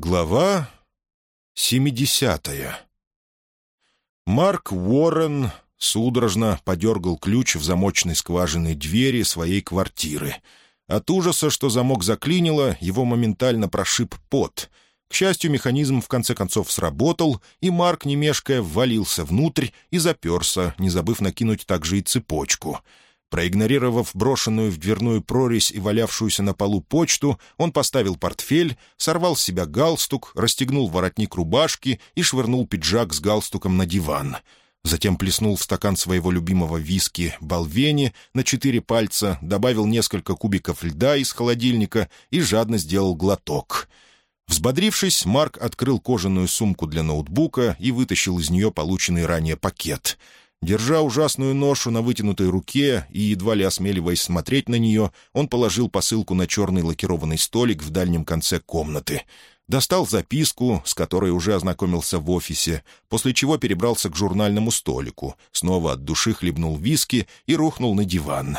Глава 70 Марк Уоррен судорожно подергал ключ в замочной скважиной двери своей квартиры. От ужаса, что замок заклинило, его моментально прошиб пот. К счастью, механизм в конце концов сработал, и Марк, не мешкая, ввалился внутрь и заперся, не забыв накинуть также и цепочку — Проигнорировав брошенную в дверную прорезь и валявшуюся на полу почту, он поставил портфель, сорвал с себя галстук, расстегнул воротник рубашки и швырнул пиджак с галстуком на диван. Затем плеснул в стакан своего любимого виски «Балвени» на четыре пальца, добавил несколько кубиков льда из холодильника и жадно сделал глоток. Взбодрившись, Марк открыл кожаную сумку для ноутбука и вытащил из нее полученный ранее пакет — Держа ужасную ношу на вытянутой руке и едва ли осмеливаясь смотреть на нее, он положил посылку на черный лакированный столик в дальнем конце комнаты. Достал записку, с которой уже ознакомился в офисе, после чего перебрался к журнальному столику, снова от души хлебнул виски и рухнул на диван.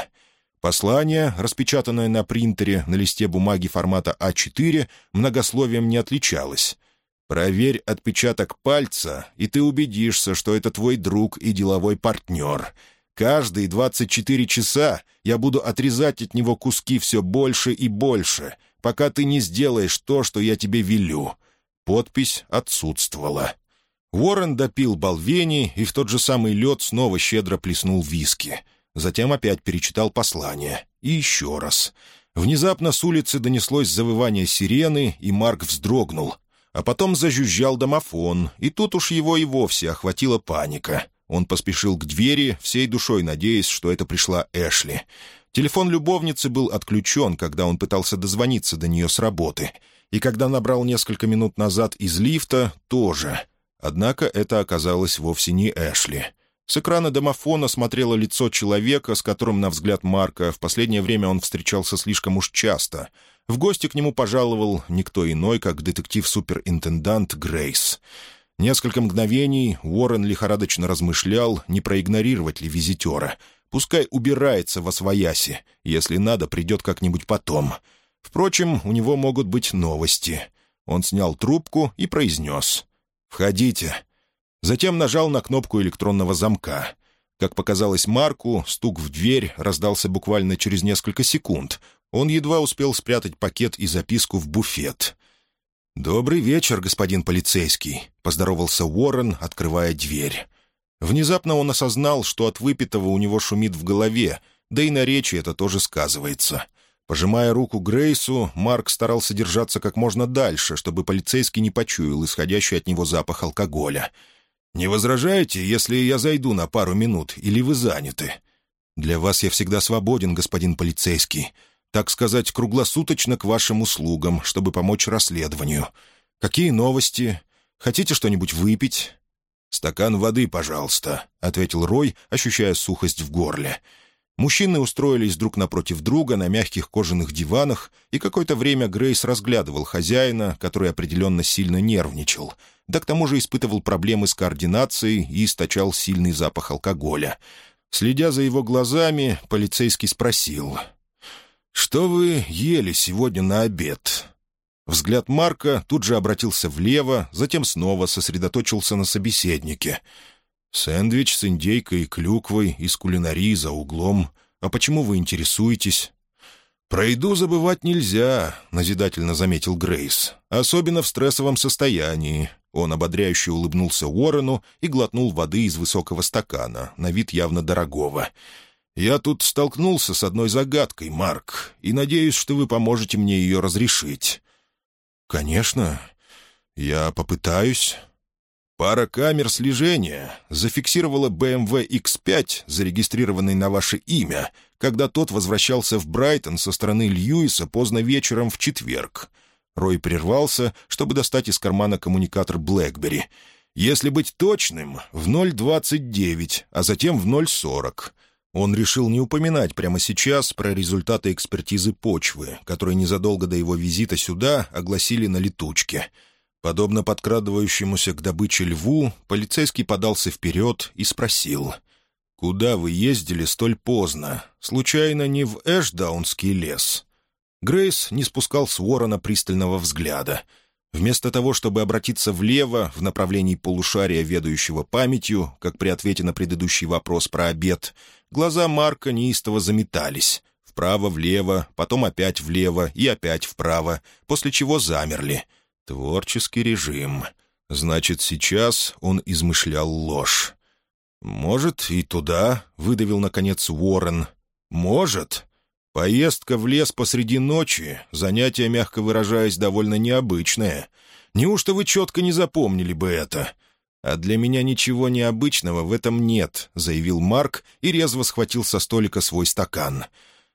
Послание, распечатанное на принтере на листе бумаги формата А4, многословием не отличалось. Проверь отпечаток пальца, и ты убедишься, что это твой друг и деловой партнер. Каждые 24 часа я буду отрезать от него куски все больше и больше, пока ты не сделаешь то, что я тебе велю». Подпись отсутствовала. Уоррен допил болвени и в тот же самый лед снова щедро плеснул виски. Затем опять перечитал послание. И еще раз. Внезапно с улицы донеслось завывание сирены, и Марк вздрогнул, а потом зажужжал домофон, и тут уж его и вовсе охватила паника. Он поспешил к двери, всей душой надеясь, что это пришла Эшли. Телефон любовницы был отключен, когда он пытался дозвониться до нее с работы. И когда набрал несколько минут назад из лифта, тоже. Однако это оказалось вовсе не Эшли. С экрана домофона смотрело лицо человека, с которым, на взгляд Марка, в последнее время он встречался слишком уж часто — в гости к нему пожаловал никто иной, как детектив-суперинтендант Грейс. Несколько мгновений Уоррен лихорадочно размышлял, не проигнорировать ли визитера. Пускай убирается во свояси, если надо, придет как-нибудь потом. Впрочем, у него могут быть новости. Он снял трубку и произнес «Входите». Затем нажал на кнопку электронного замка. Как показалось Марку, стук в дверь раздался буквально через несколько секунд. Он едва успел спрятать пакет и записку в буфет. «Добрый вечер, господин полицейский», — поздоровался Уоррен, открывая дверь. Внезапно он осознал, что от выпитого у него шумит в голове, да и на речи это тоже сказывается. Пожимая руку Грейсу, Марк старался держаться как можно дальше, чтобы полицейский не почуял исходящий от него запах алкоголя. «Не возражаете, если я зайду на пару минут, или вы заняты?» «Для вас я всегда свободен, господин полицейский так сказать, круглосуточно к вашим услугам, чтобы помочь расследованию. Какие новости? Хотите что-нибудь выпить?» «Стакан воды, пожалуйста», — ответил Рой, ощущая сухость в горле. Мужчины устроились друг напротив друга на мягких кожаных диванах, и какое-то время Грейс разглядывал хозяина, который определенно сильно нервничал, да к тому же испытывал проблемы с координацией и источал сильный запах алкоголя. Следя за его глазами, полицейский спросил — «Что вы ели сегодня на обед?» Взгляд Марка тут же обратился влево, затем снова сосредоточился на собеседнике. «Сэндвич с индейкой и клюквой из кулинарии за углом. А почему вы интересуетесь?» «Про еду забывать нельзя», — назидательно заметил Грейс. «Особенно в стрессовом состоянии». Он ободряюще улыбнулся Уоррену и глотнул воды из высокого стакана, на вид явно дорогого. «Я тут столкнулся с одной загадкой, Марк, и надеюсь, что вы поможете мне ее разрешить». «Конечно. Я попытаюсь». Пара камер слежения зафиксировала BMW X5, зарегистрированный на ваше имя, когда тот возвращался в Брайтон со стороны Льюиса поздно вечером в четверг. Рой прервался, чтобы достать из кармана коммуникатор BlackBerry. Если быть точным, в 0.29, а затем в 0.40. Он решил не упоминать прямо сейчас про результаты экспертизы почвы, которые незадолго до его визита сюда огласили на летучке. Подобно подкрадывающемуся к добыче льву, полицейский подался вперед и спросил. «Куда вы ездили столь поздно? Случайно не в Эшдаунский лес?» Грейс не спускал с Уоррена пристального взгляда. Вместо того, чтобы обратиться влево, в направлении полушария, ведающего памятью, как при ответе на предыдущий вопрос про обед, глаза Марка неистово заметались. Вправо-влево, потом опять влево и опять вправо, после чего замерли. Творческий режим. Значит, сейчас он измышлял ложь. «Может, и туда», — выдавил, наконец, Уоррен. «Может. Поездка в лес посреди ночи — занятие, мягко выражаясь, довольно необычное. Неужто вы четко не запомнили бы это?» «А для меня ничего необычного в этом нет», — заявил Марк и резво схватил со столика свой стакан.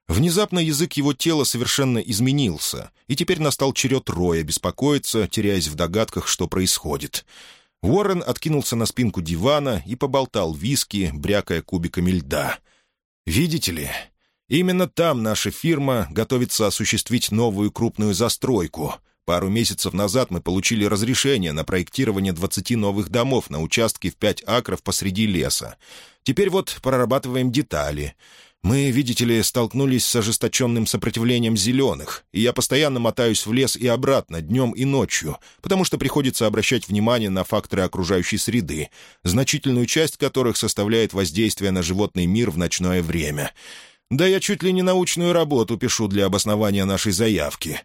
Внезапно язык его тела совершенно изменился, и теперь настал черед Роя беспокоиться, теряясь в догадках, что происходит. Уоррен откинулся на спинку дивана и поболтал виски, брякая кубиками льда. «Видите ли, именно там наша фирма готовится осуществить новую крупную застройку. Пару месяцев назад мы получили разрешение на проектирование 20 новых домов на участке в 5 акров посреди леса. Теперь вот прорабатываем детали». Мы, видите ли, столкнулись с ожесточенным сопротивлением зеленых, и я постоянно мотаюсь в лес и обратно, днем и ночью, потому что приходится обращать внимание на факторы окружающей среды, значительную часть которых составляет воздействие на животный мир в ночное время. Да я чуть ли не научную работу пишу для обоснования нашей заявки».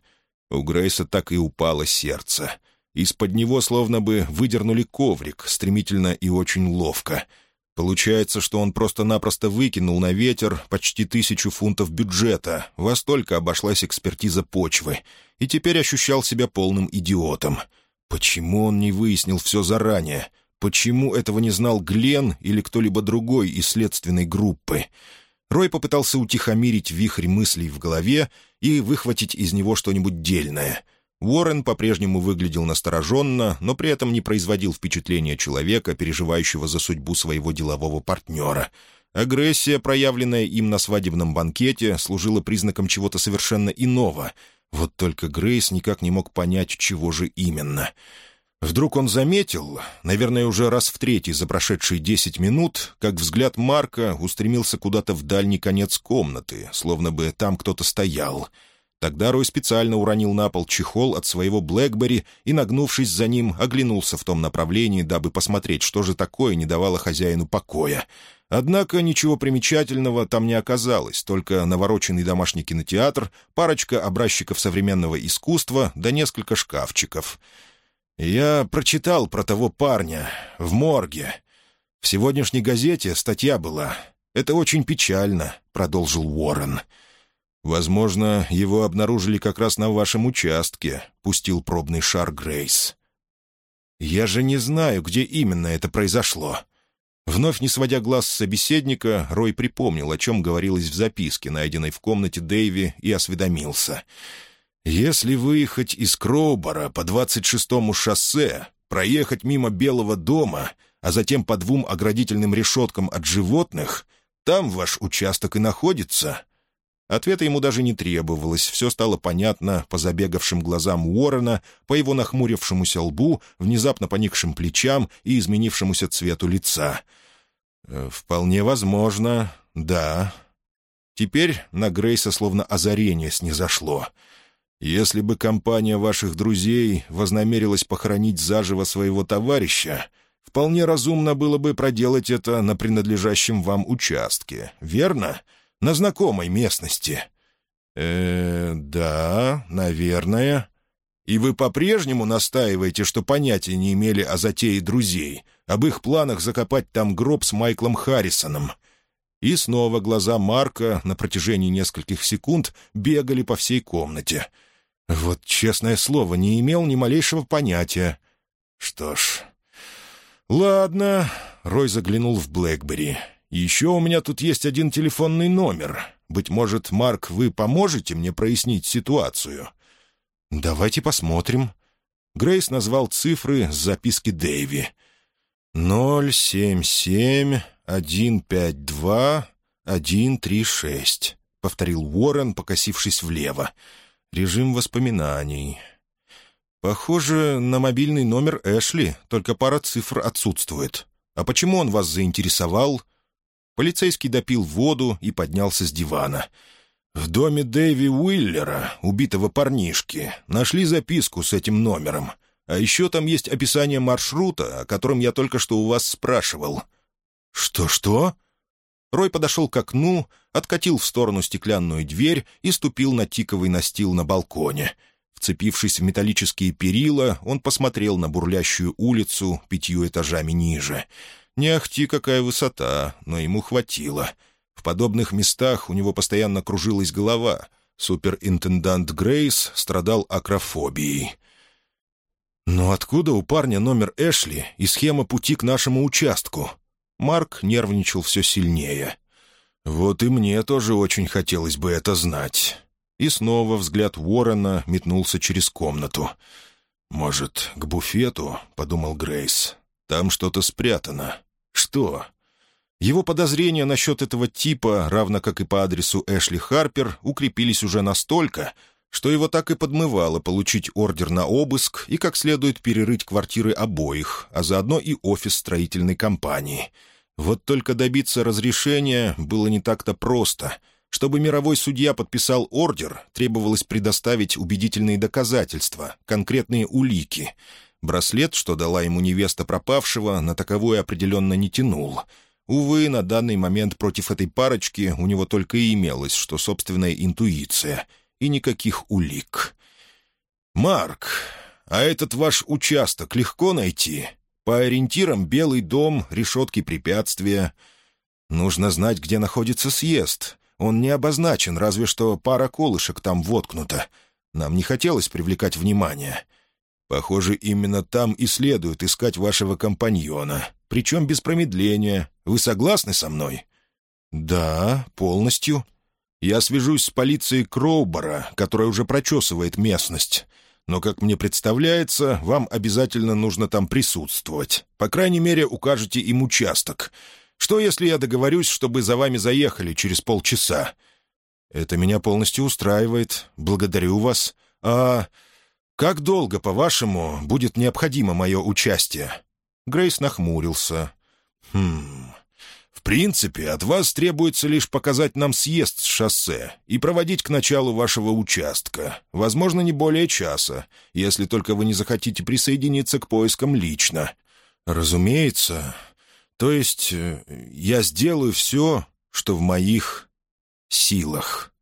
У Грейса так и упало сердце. Из-под него словно бы выдернули коврик, стремительно и очень ловко — Получается, что он просто-напросто выкинул на ветер почти тысячу фунтов бюджета, во столько обошлась экспертиза почвы, и теперь ощущал себя полным идиотом. Почему он не выяснил все заранее? Почему этого не знал Глен или кто-либо другой из следственной группы? Рой попытался утихомирить вихрь мыслей в голове и выхватить из него что-нибудь дельное — Уоррен по-прежнему выглядел настороженно, но при этом не производил впечатления человека, переживающего за судьбу своего делового партнера. Агрессия, проявленная им на свадебном банкете, служила признаком чего-то совершенно иного. Вот только Грейс никак не мог понять, чего же именно. Вдруг он заметил, наверное, уже раз в третий за прошедшие десять минут, как взгляд Марка устремился куда-то в дальний конец комнаты, словно бы там кто-то стоял — Тогда Рой специально уронил на пол чехол от своего Блэкбери и, нагнувшись за ним, оглянулся в том направлении, дабы посмотреть, что же такое не давало хозяину покоя. Однако ничего примечательного там не оказалось, только навороченный домашний кинотеатр, парочка образчиков современного искусства да несколько шкафчиков. «Я прочитал про того парня в морге. В сегодняшней газете статья была. Это очень печально», — продолжил Уоррен. — «Возможно, его обнаружили как раз на вашем участке», — пустил пробный шар Грейс. «Я же не знаю, где именно это произошло». Вновь не сводя глаз с собеседника, Рой припомнил, о чем говорилось в записке, найденной в комнате Дэйви, и осведомился. «Если выехать из Кроубора по 26-му шоссе, проехать мимо Белого дома, а затем по двум оградительным решеткам от животных, там ваш участок и находится». Ответа ему даже не требовалось, все стало понятно по забегавшим глазам Уоррена, по его нахмурившемуся лбу, внезапно поникшим плечам и изменившемуся цвету лица. «Э, «Вполне возможно, да». Теперь на Грейса словно озарение снизошло. «Если бы компания ваших друзей вознамерилась похоронить заживо своего товарища, вполне разумно было бы проделать это на принадлежащем вам участке, верно?» на знакомой местности». «Э, да, наверное. И вы по-прежнему настаиваете, что понятия не имели о затее друзей, об их планах закопать там гроб с Майклом Харрисоном». И снова глаза Марка на протяжении нескольких секунд бегали по всей комнате. Вот, честное слово, не имел ни малейшего понятия. Что ж... «Ладно», — Рой заглянул в Блэкбери. Еще у меня тут есть один телефонный номер. Быть может, Марк, вы поможете мне прояснить ситуацию?» «Давайте посмотрим». Грейс назвал цифры с записки Дэйви. «Ноль семь семь один пять два один три шесть», — повторил Уоррен, покосившись влево. «Режим воспоминаний». «Похоже на мобильный номер Эшли, только пара цифр отсутствует. А почему он вас заинтересовал?» Полицейский допил воду и поднялся с дивана. В доме Дэви Уиллера, убитого парнишки, нашли записку с этим номером. А еще там есть описание маршрута, о котором я только что у вас спрашивал». «Что-что?» Рой подошел к окну, откатил в сторону стеклянную дверь и ступил на тиковый настил на балконе. Вцепившись в металлические перила, он посмотрел на бурлящую улицу пятью этажами ниже. Не ахти какая высота, но ему хватило. В подобных местах у него постоянно кружилась голова. Суперинтендант Грейс страдал акрофобией. «Но откуда у парня номер Эшли и схема пути к нашему участку?» Марк нервничал все сильнее. «Вот и мне тоже очень хотелось бы это знать». И снова взгляд Уоррена метнулся через комнату. «Может, к буфету?» — подумал Грейс. «Там что-то спрятано. Что?» Его подозрения насчет этого типа, равно как и по адресу Эшли Харпер, укрепились уже настолько, что его так и подмывало получить ордер на обыск и как следует перерыть квартиры обоих, а заодно и офис строительной компании. Вот только добиться разрешения было не так-то просто. Чтобы мировой судья подписал ордер, требовалось предоставить убедительные доказательства, конкретные улики. Браслет, что дала ему невеста пропавшего, на таковое определенно не тянул — Увы, на данный момент против этой парочки у него только и имелось, что собственная интуиция — и никаких улик. «Марк, а этот ваш участок легко найти? По ориентирам Белый дом, решетки препятствия. Нужно знать, где находится съезд. Он не обозначен, разве что пара колышек там воткнута. Нам не хотелось привлекать внимание. Похоже, именно там и следует искать вашего компаньона, причем без промедления. Вы согласны со мной?» «Да, полностью», я свяжусь с полицией Кроубора, которая уже прочесывает местность. Но, как мне представляется, вам обязательно нужно там присутствовать. По крайней мере, укажете им участок. Что, если я договорюсь, чтобы за вами заехали через полчаса?» «Это меня полностью устраивает. Благодарю вас. А как долго, по-вашему, будет необходимо мое участие?» Грейс нахмурился. «Хм... В принципе, от вас требуется лишь показать нам съезд с шоссе и проводить к началу вашего участка. Возможно, не более часа, если только вы не захотите присоединиться к поискам лично. Разумеется. То есть э, я сделаю все, что в моих силах».